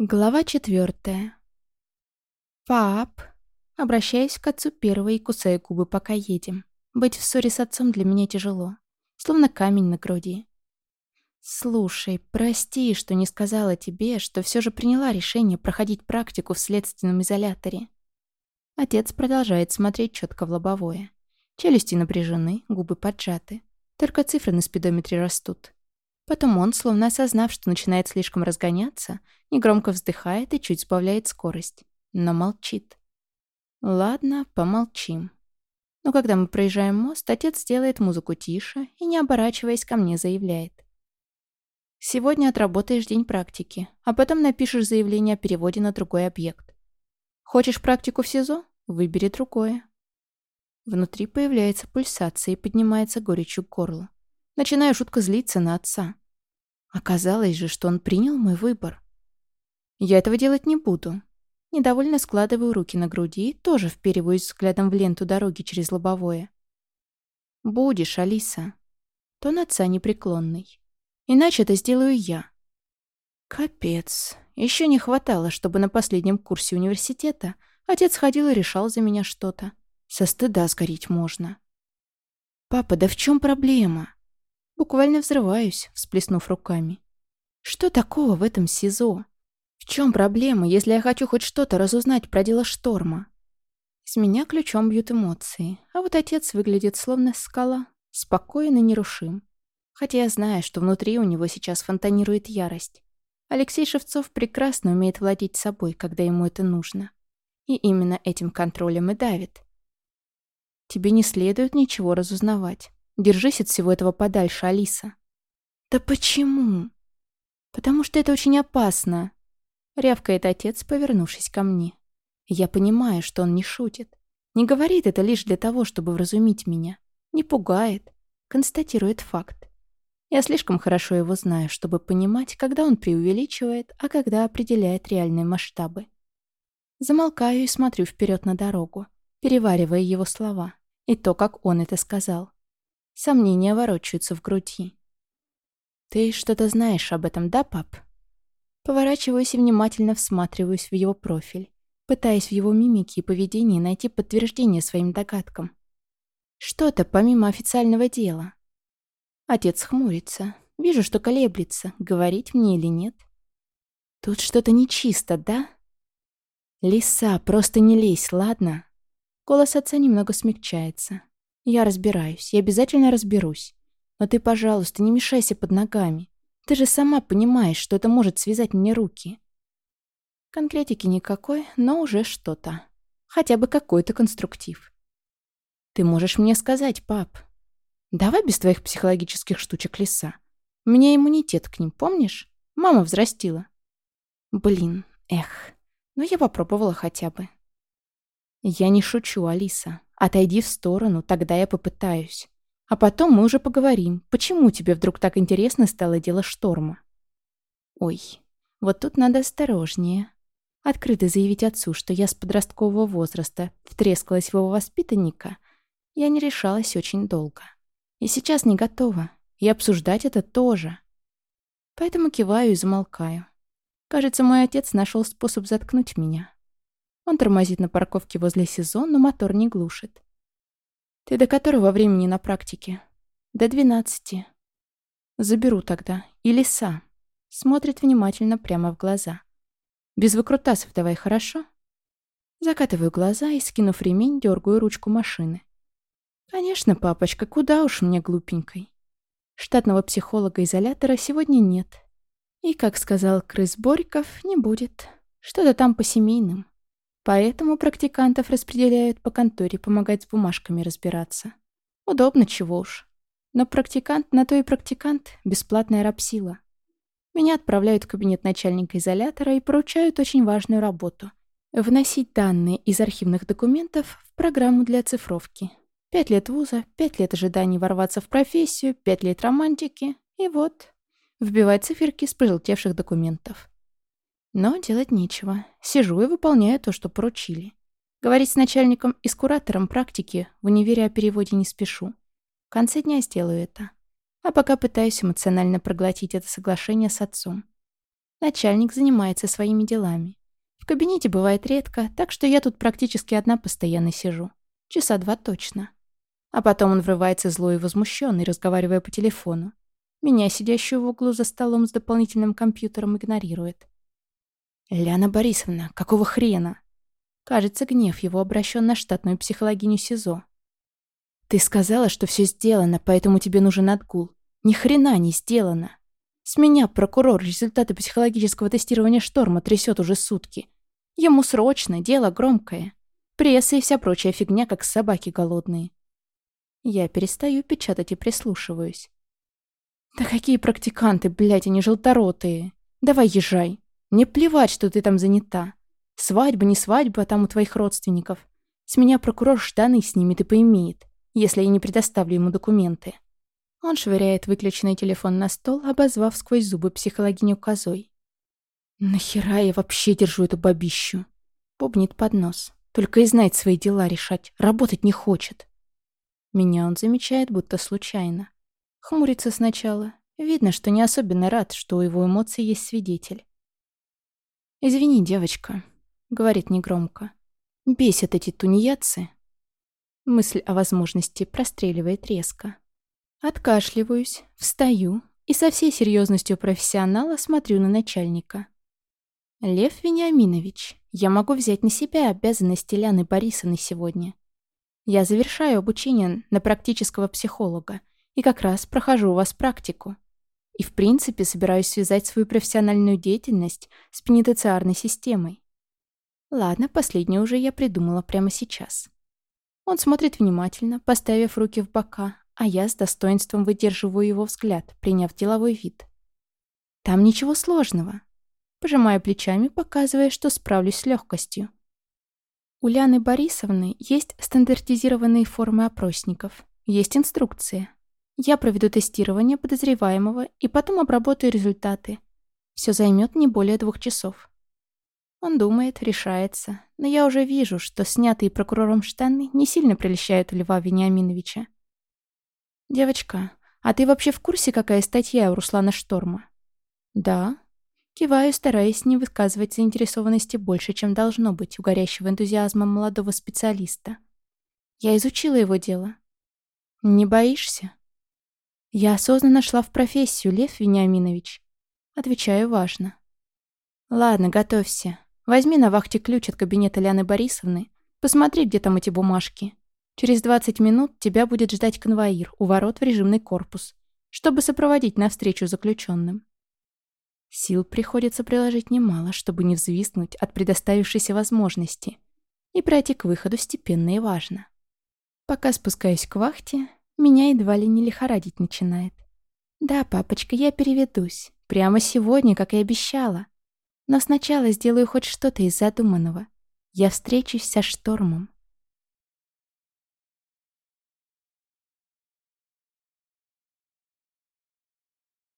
Глава четвертая. «Пап!» Обращаюсь к отцу первой и кусаю губы, пока едем. Быть в ссоре с отцом для меня тяжело. Словно камень на груди. «Слушай, прости, что не сказала тебе, что все же приняла решение проходить практику в следственном изоляторе». Отец продолжает смотреть четко в лобовое. Челюсти напряжены, губы поджаты. Только цифры на спидометре растут. Потом он, словно осознав, что начинает слишком разгоняться, негромко вздыхает и чуть сбавляет скорость. Но молчит. Ладно, помолчим. Но когда мы проезжаем мост, отец делает музыку тише и, не оборачиваясь ко мне, заявляет. «Сегодня отработаешь день практики, а потом напишешь заявление о переводе на другой объект. Хочешь практику в СИЗО? Выбери другое». Внутри появляется пульсация и поднимается горечью к горлу. Начинаю жутко злиться на отца. Оказалось же, что он принял мой выбор. Я этого делать не буду. Недовольно складываю руки на груди и тоже впериваюсь взглядом в ленту дороги через лобовое. «Будешь, Алиса». Тон отца непреклонный. «Иначе это сделаю я». Капец. Еще не хватало, чтобы на последнем курсе университета отец ходил и решал за меня что-то. Со стыда сгореть можно. «Папа, да в чем проблема?» Буквально взрываюсь, всплеснув руками. Что такого в этом СИЗО? В чем проблема, если я хочу хоть что-то разузнать про дело Шторма? С меня ключом бьют эмоции, а вот отец выглядит словно скала, спокоен и нерушим. Хотя я знаю, что внутри у него сейчас фонтанирует ярость. Алексей Шевцов прекрасно умеет владеть собой, когда ему это нужно. И именно этим контролем и давит. Тебе не следует ничего разузнавать. Держись от всего этого подальше, Алиса. Да почему? Потому что это очень опасно. Рявкает отец, повернувшись ко мне. Я понимаю, что он не шутит. Не говорит это лишь для того, чтобы вразумить меня. Не пугает. Констатирует факт. Я слишком хорошо его знаю, чтобы понимать, когда он преувеличивает, а когда определяет реальные масштабы. Замолкаю и смотрю вперед на дорогу, переваривая его слова и то, как он это сказал. Сомнения ворочаются в груди. «Ты что-то знаешь об этом, да, пап?» Поворачиваюсь и внимательно всматриваюсь в его профиль, пытаясь в его мимике и поведении найти подтверждение своим догадкам. Что-то помимо официального дела. Отец хмурится. Вижу, что колеблется, говорить мне или нет. Тут что-то нечисто, да? Лиса, просто не лезь, ладно? Голос отца немного смягчается. Я разбираюсь, я обязательно разберусь. Но ты, пожалуйста, не мешайся под ногами. Ты же сама понимаешь, что это может связать мне руки. Конкретики никакой, но уже что-то. Хотя бы какой-то конструктив. Ты можешь мне сказать, пап. Давай без твоих психологических штучек лиса. У меня иммунитет к ним, помнишь? Мама взрастила. Блин, эх. Ну я попробовала хотя бы. Я не шучу, Алиса. Отойди в сторону, тогда я попытаюсь. А потом мы уже поговорим, почему тебе вдруг так интересно стало дело шторма. Ой, вот тут надо осторожнее. Открыто заявить отцу, что я с подросткового возраста втрескалась в его воспитанника, я не решалась очень долго. И сейчас не готова. И обсуждать это тоже. Поэтому киваю и замолкаю. Кажется, мой отец нашел способ заткнуть меня. Он тормозит на парковке возле сезон, но мотор не глушит. «Ты до которого времени на практике?» «До двенадцати». «Заберу тогда. И лиса». Смотрит внимательно прямо в глаза. «Без выкрутасов давай, хорошо?» Закатываю глаза и, скинув ремень, дергаю ручку машины. «Конечно, папочка, куда уж мне глупенькой. Штатного психолога-изолятора сегодня нет. И, как сказал крыс Борьков, не будет. Что-то там по семейным. Поэтому практикантов распределяют по конторе помогать с бумажками разбираться. Удобно, чего уж. Но практикант на то и практикант — бесплатная рабсила. Меня отправляют в кабинет начальника изолятора и поручают очень важную работу — вносить данные из архивных документов в программу для оцифровки. Пять лет вуза, пять лет ожиданий ворваться в профессию, пять лет романтики, и вот, вбивать циферки с пожелтевших документов. Но делать нечего. Сижу и выполняю то, что поручили. Говорить с начальником и с куратором практики в универе о переводе не спешу. В конце дня сделаю это. А пока пытаюсь эмоционально проглотить это соглашение с отцом. Начальник занимается своими делами. В кабинете бывает редко, так что я тут практически одна постоянно сижу. Часа два точно. А потом он врывается злой и возмущенный, разговаривая по телефону. Меня, сидящую в углу за столом с дополнительным компьютером, игнорирует. «Ляна Борисовна, какого хрена?» Кажется, гнев его обращен на штатную психологиню СИЗО. «Ты сказала, что все сделано, поэтому тебе нужен отгул. Ни хрена не сделано. С меня прокурор результаты психологического тестирования шторма трясет уже сутки. Ему срочно, дело громкое. Пресса и вся прочая фигня, как собаки голодные. Я перестаю печатать и прислушиваюсь. «Да какие практиканты, блядь, они желторотые! Давай езжай!» Мне плевать, что ты там занята. Свадьба, не свадьба, а там у твоих родственников. С меня прокурор штаны снимет и поимеет, если я не предоставлю ему документы. Он швыряет выключенный телефон на стол, обозвав сквозь зубы психологиню козой. «Нахера я вообще держу эту бабищу?» Бубнит под нос. Только и знает свои дела решать. Работать не хочет. Меня он замечает, будто случайно. Хмурится сначала. Видно, что не особенно рад, что у его эмоций есть свидетель. «Извини, девочка», — говорит негромко. «Бесят эти тунеядцы». Мысль о возможности простреливает резко. Откашливаюсь, встаю и со всей серьезностью профессионала смотрю на начальника. «Лев Вениаминович, я могу взять на себя обязанности Ляны Борисовны сегодня. Я завершаю обучение на практического психолога и как раз прохожу у вас практику. И в принципе собираюсь связать свою профессиональную деятельность с пенитенциарной системой. Ладно, последнее уже я придумала прямо сейчас. Он смотрит внимательно, поставив руки в бока, а я с достоинством выдерживаю его взгляд, приняв деловой вид. Там ничего сложного. Пожимая плечами, показывая, что справлюсь с легкостью. У Ляны Борисовны есть стандартизированные формы опросников, есть инструкция, я проведу тестирование подозреваемого и потом обработаю результаты. Все займет не более двух часов. Он думает, решается, но я уже вижу, что снятые прокурором штаны не сильно прельщают Льва Вениаминовича. «Девочка, а ты вообще в курсе, какая статья у Руслана Шторма?» «Да». Киваю, стараясь не высказывать заинтересованности больше, чем должно быть у горящего энтузиазмом молодого специалиста. Я изучила его дело. «Не боишься?» Я осознанно шла в профессию, Лев Вениаминович. Отвечаю важно. Ладно, готовься. Возьми на вахте ключ от кабинета Ляны Борисовны. Посмотри, где там эти бумажки. Через 20 минут тебя будет ждать конвоир у ворот в режимный корпус, чтобы сопроводить навстречу заключенным. Сил приходится приложить немало, чтобы не взвиснуть от предоставившейся возможности и пройти к выходу степенно и важно. Пока спускаюсь к вахте, меня едва ли не лихорадить начинает. Да, папочка, я переведусь. Прямо сегодня, как и обещала. Но сначала сделаю хоть что-то из задуманного. Я встречусь со штормом.